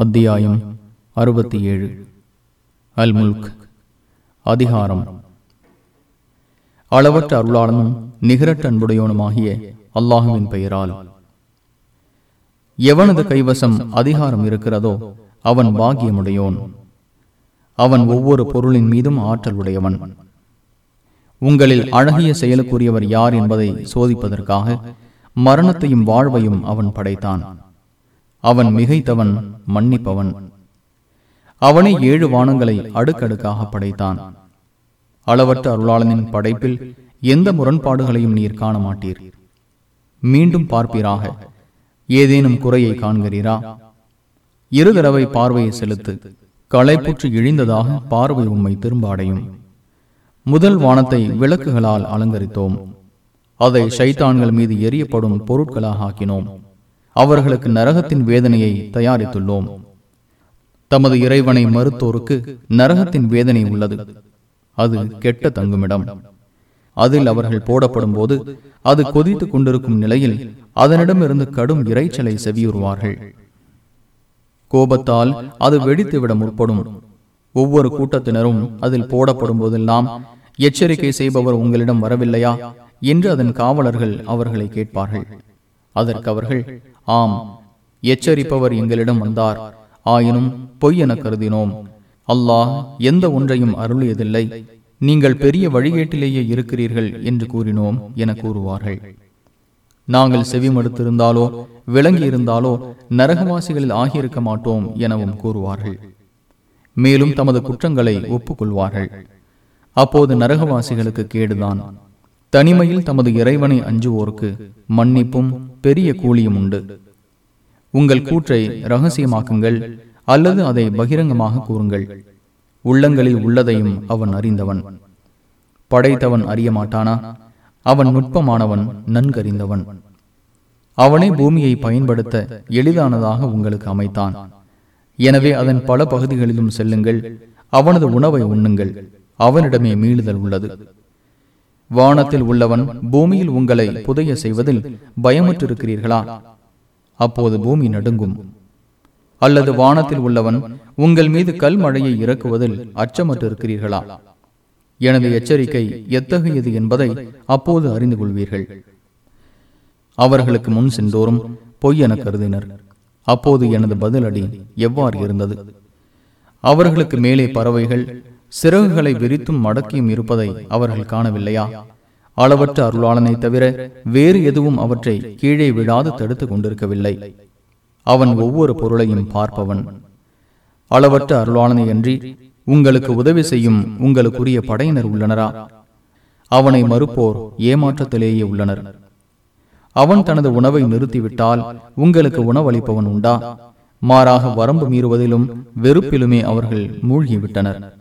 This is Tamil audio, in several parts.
அத்தியாயம் அறுபத்தி ஏழு அல் முல்க் அதிகாரம். அளவற்ற அருளாளனும் நிகரட்ட அன்புடையவனுமாகிய அல்லாஹுவின் பெயரால். எவனது கைவசம் அதிகாரம் இருக்கிறதோ அவன் பாகியமுடையோன் அவன் ஒவ்வொரு பொருளின் மீதும் ஆற்றல் உடையவன். உங்களில் அழகிய செயலுக்குரியவர் யார் என்பதை சோதிப்பதற்காக மரணத்தையும் வாழ்வையும் அவன் படைத்தான். அவன் மிகைத்தவன் மன்னிப்பவன். அவனை ஏழு வானங்களை அடுக்கடுக்காக படைத்தான். அளவற்ற அருளாளனின் படைப்பில் எந்த முரண்பாடுகளையும் நீர் காண மாட்டீர் மீண்டும் பார்ப்பீராக ஏதேனும் குறையை காண்கிறீரா? இரு தடவை பார்வையை செலுத்து களைப்புற்று இழிந்ததாக பார்வை உண்மை திரும்ப அடையும். முதல் வானத்தை விளக்குகளால் அலங்கரித்தோம். அதை சைத்தான்கள் மீது எரியப்படும் பொருட்களாக ஆக்கினோம். அவர்களுக்கு நரகத்தின் வேதனையை தயாரித்துள்ளோம். தமது இறைவனை மறுத்தோருக்கு நரகத்தின் வேதனை உள்ளது. அது கெட்ட தங்குமிடம். அதில் அவர்கள் போடப்படும் போது அது கொதித்துக் கொண்டிருக்கும் நிலையில் அதனிடமிருந்து கடும் இறைச்சலை செவியுறுவார்கள். கோபத்தால் அது வெடித்துவிட முற்படும். ஒவ்வொரு கூட்டத்தினரும் அதில் போடப்படும் போதெல்லாம் எச்சரிக்கை செய்பவர் உங்களிடம் வரவில்லையா? என்று அதன் காவலர்கள் அவர்களை கேட்பார்கள். அதற்கு அவர்கள் ஆம் எச்சரிப்பவர் எங்களிடம் வந்தார். ஆயினும் பொய் என கருதினோம். அல்லாஹ் எந்த ஒன்றையும் அருளியதில்லை. நீங்கள் பெரிய வழிகேட்டிலேயே இருக்கிறீர்கள் என்று கூறினோம் என கூறுவார்கள். நாங்கள் செவிமடுத்திருந்தாலோ விளங்கியிருந்தாலோ நரகவாசிகளில் ஆகியிருக்க மாட்டோம் எனவும் கூறுவார்கள். மேலும் தமது குற்றங்களை ஒப்புக்கொள்வார்கள். அப்போது நரகவாசிகளுக்கு கேடுதான். தனிமையில் தமது இறைவனை அஞ்சுவோருக்கு மன்னிப்பும் பெரிய கூலியும் உண்டு. உங்கள் கூற்றை ரகசியமாக்குங்கள் அல்லது அதை பகிரங்கமாக கூறுங்கள். உள்ளங்களில் உள்ளதையும் அவன் அறிந்தவன். படைத்தவன் அறிய மாட்டானா? அவன் நுட்பமானவன் நன்கறிந்தவன். அவனே பூமியை பயன்படுத்த எளிதானதாக உங்களுக்கு அமைத்தான். எனவே அதன் பல பகுதிகளிலும் செல்லுங்கள். அவனது உணவை உண்ணுங்கள். அவனிடமே மீளுதல் உள்ளது. வானத்தில் உள்ளவன் பூமியில் உங்களை புதைய செய்வதில் பயமற்றிருக்கிறீர்களா? அப்போது பூமி நடுங்கும். அல்லது வானத்தில் உள்ளவன் உங்கள் மீது கல் மழையை இறக்குவதில் அச்சமற்றிருக்கிறீர்களா? எனது எச்சரிக்கை எத்தகையது என்பதை அப்போது அறிந்து கொள்வீர்கள். அவர்களுக்கு முன் சென்றோரும் பொய் என கருதினர். அப்போது எனது பதிலடி எவ்வாறு இருந்தது? அவர்களுக்கு மேலே பறவைகள் சிறகுகளை விரித்தும் மடக்கியும் இருப்பதை அவர்கள் காணவில்லையா? அளவற்ற அருளாளனை தவிர வேறு எதுவும் அவற்றை கீழே விழாது தடுத்துக் கொண்டிருக்கவில்லை. அவன் ஒவ்வொரு பொருளையும் பார்ப்பவன். அளவற்ற அருளாளனை அன்றி உங்களுக்கு உதவி செய்யும் உங்களுக்குரிய படையினர் உள்ளனரா? அவனை மறுப்போர் ஏமாற்றத்திலேயே உள்ளனர். அவன் தனது உணவை நிறுத்திவிட்டால் உங்களுக்கு உணவளிப்பவன் உண்டா? மாறாக வரம்பு மீறுவதிலும் வெறுப்பிலுமே அவர்கள் மூழ்கிவிட்டனர்.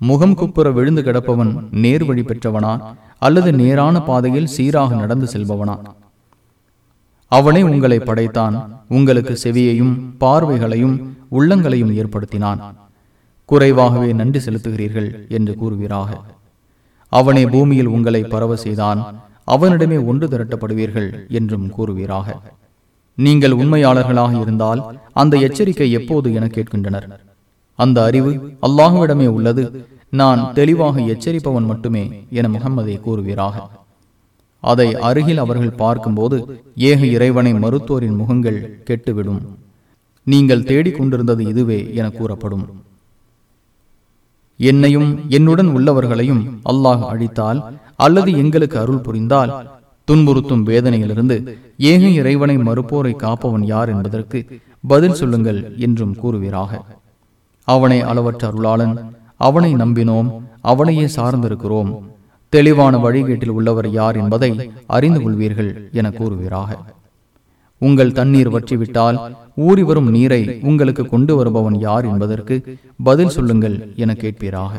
முகம் குப்புற விழுந்து கிடப்பவன் நேர் வழி பெற்றவனா அல்லது நேரான பாதையில் சீராக நடந்து செல்பவனா? அவனே உங்களை படைத்தான் உங்களுக்கு செவியையும் பார்வைகளையும் உள்ளங்களையும் ஏற்படுத்தினான். குறைவாகவே நன்றி செலுத்துகிறீர்கள் என்று கூறுவீராக. அவனே பூமியில் உங்களை பரவ செய்தான் அவனிடமே ஒன்று திரட்டப்படுவீர்கள் என்றும் கூறுவீராக. நீங்கள் உண்மையாளர்களாக இருந்தால் அந்த எச்சரிக்கை எப்போது என கேட்கின்றனர்? அந்த அறிவு அல்லாஹுவிடமே உள்ளது. நான் தெளிவாக எச்சரிப்பவன் மட்டுமே என முகம்மதை கூறுவீராக. அதை அருகில் அவர்கள் பார்க்கும்போது ஏக இறைவனை மருத்துவரின் முகங்கள் கெட்டுவிடும். நீங்கள் தேடிக்கொண்டிருந்தது இதுவே என கூறப்படும். என்னையும் என்னுடன் உள்ளவர்களையும் அல்லாஹ் அழித்தால் அல்லது எங்களுக்கு அருள் புரிந்தால் துன்புறுத்தும் வேதனையிலிருந்து ஏக இறைவனை மறுப்போரை காப்பவன் யார் என்பதற்கு பதில் சொல்லுங்கள் என்றும் கூறுவீராக. அவனை அளவற்ற அருளாளன் அவனை நம்பினோம். அவனையே சார்ந்திருக்கிறோம். தெளிவான வழிகேட்டில் உள்ளவர் யார் என்பதை அறிந்து கொள்வீர்கள் என கூறுவீராக. உங்கள் தண்ணீர் வற்றிவிட்டால் ஊறி வரும் நீரை உங்களுக்கு கொண்டு வருபவன் யார் என்பதற்கு பதில் சொல்லுங்கள் என கேட்பீராக.